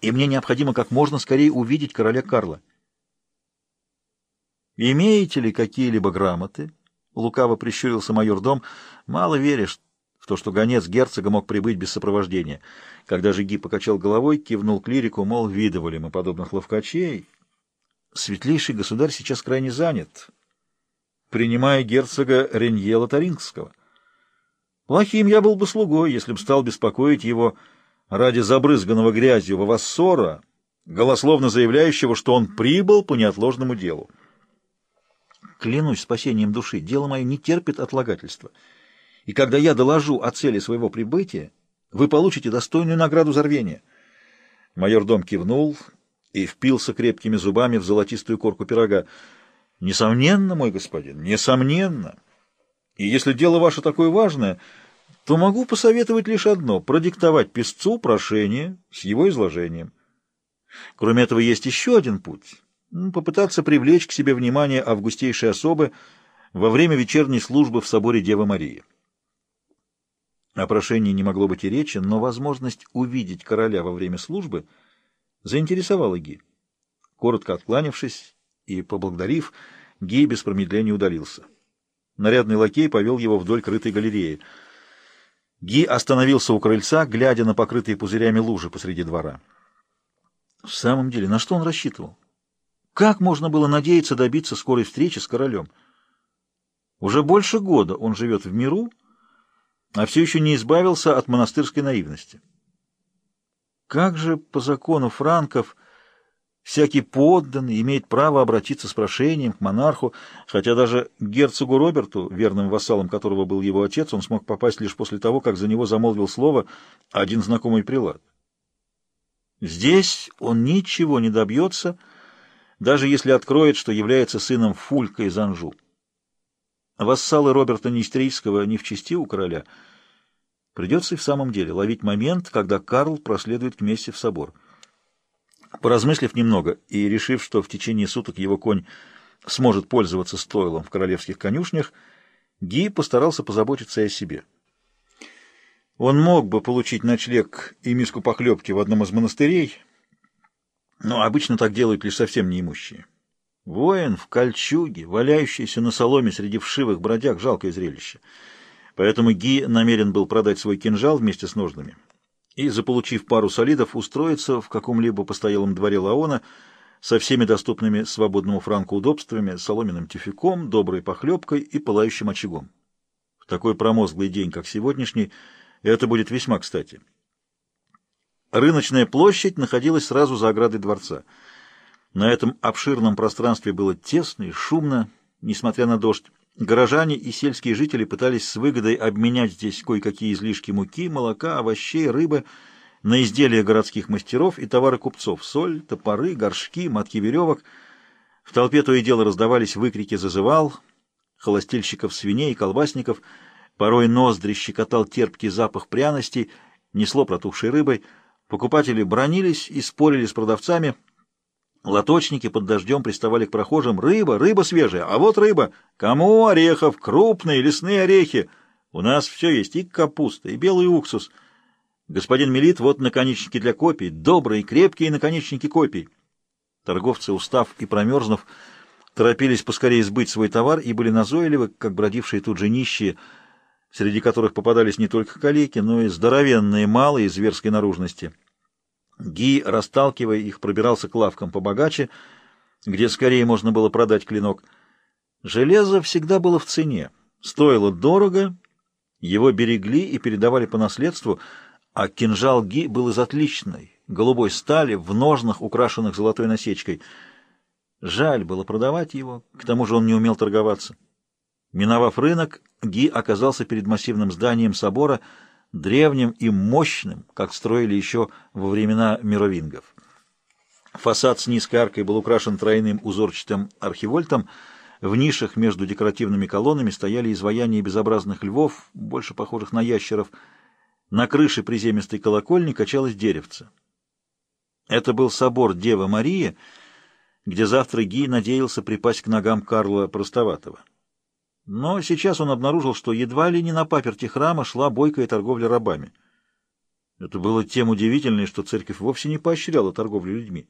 и мне необходимо как можно скорее увидеть короля Карла. «Имеете ли какие-либо грамоты?» — лукаво прищурился майор Дом. «Мало веришь в то, что гонец герцога мог прибыть без сопровождения». Когда же Ги покачал головой, кивнул клирику, мол, видывали мы подобных ловкачей. «Светлейший государь сейчас крайне занят, принимая герцога Ренье Лотарингского. Плохим я был бы слугой, если б стал беспокоить его ради забрызганного грязью Вавассора, голословно заявляющего, что он прибыл по неотложному делу. Клянусь спасением души, дело мое не терпит отлагательства. И когда я доложу о цели своего прибытия, вы получите достойную награду за рвение. Майор Дом кивнул и впился крепкими зубами в золотистую корку пирога. Несомненно, мой господин, несомненно. И если дело ваше такое важное, то могу посоветовать лишь одно — продиктовать писцу прошение с его изложением. Кроме этого, есть еще один путь — попытаться привлечь к себе внимание августейшей особы во время вечерней службы в соборе Девы Марии. О прошении не могло быть и речи, но возможность увидеть короля во время службы заинтересовала Ги. Коротко откланившись и поблагодарив, Ги без промедления удалился. Нарядный лакей повел его вдоль крытой галереи. Ги остановился у крыльца, глядя на покрытые пузырями лужи посреди двора. В самом деле, на что он рассчитывал? Как можно было надеяться добиться скорой встречи с королем? Уже больше года он живет в миру, а все еще не избавился от монастырской наивности. Как же по закону франков всякий подданный имеет право обратиться с прошением к монарху, хотя даже герцогу Роберту, верным вассалом которого был его отец, он смог попасть лишь после того, как за него замолвил слово один знакомый прилад. Здесь он ничего не добьется, даже если откроет, что является сыном Фулька из Анжу. Вассалы Роберта Нестрийского не в чести у короля. Придется и в самом деле ловить момент, когда Карл проследует к мессе в собор. Поразмыслив немного и решив, что в течение суток его конь сможет пользоваться стойлом в королевских конюшнях, Ги постарался позаботиться о себе. Он мог бы получить ночлег и миску похлебки в одном из монастырей, но обычно так делают лишь совсем неимущие. Воин в кольчуге, валяющийся на соломе среди вшивых бродяг, жалкое зрелище. Поэтому Ги намерен был продать свой кинжал вместе с ножными и, заполучив пару солидов, устроиться в каком-либо постоялом дворе Лаона со всеми доступными свободному франку удобствами, соломенным тюфяком, доброй похлебкой и пылающим очагом. В такой промозглый день, как сегодняшний, это будет весьма кстати. Рыночная площадь находилась сразу за оградой дворца — на этом обширном пространстве было тесно и шумно, несмотря на дождь. Горожане и сельские жители пытались с выгодой обменять здесь кое-какие излишки муки, молока, овощей, рыбы на изделия городских мастеров и товары купцов — соль, топоры, горшки, мотки веревок. В толпе то и дело раздавались выкрики «зазывал», холостильщиков свиней и колбасников. Порой ноздри щекотал терпкий запах пряностей, несло протухшей рыбой. Покупатели бронились и спорили с продавцами — Лоточники под дождем приставали к прохожим. «Рыба, рыба свежая, а вот рыба! Кому орехов? Крупные лесные орехи! У нас все есть, и капуста, и белый уксус. Господин Мелит, вот наконечники для копий, добрые, крепкие наконечники копий». Торговцы, устав и промерзнув, торопились поскорее сбыть свой товар и были назойливы, как бродившие тут же нищие, среди которых попадались не только калеки, но и здоровенные малые зверской наружности. Ги, расталкивая их, пробирался к лавкам побогаче, где скорее можно было продать клинок. Железо всегда было в цене, стоило дорого, его берегли и передавали по наследству, а кинжал Ги был из отличной, голубой стали, в ножнах, украшенных золотой насечкой. Жаль было продавать его, к тому же он не умел торговаться. Миновав рынок, Ги оказался перед массивным зданием собора — древним и мощным, как строили еще во времена мировингов. Фасад с низкой аркой был украшен тройным узорчатым архивольтом. В нишах между декоративными колоннами стояли изваяния безобразных львов, больше похожих на ящеров. На крыше приземистой колокольни качалось деревце. Это был собор Девы Марии, где завтра Ги надеялся припасть к ногам Карла Простоватого. Но сейчас он обнаружил, что едва ли не на паперти храма шла бойкая торговля рабами. Это было тем удивительнее, что церковь вовсе не поощряла торговлю людьми.